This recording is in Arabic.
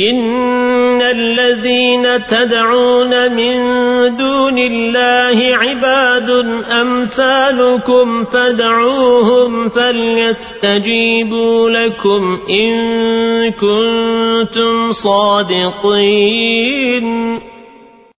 إن الذين تدعون من دون الله عباد أمثالكم فدعوهم فليستجيبوا لكم إن كنتم صادقين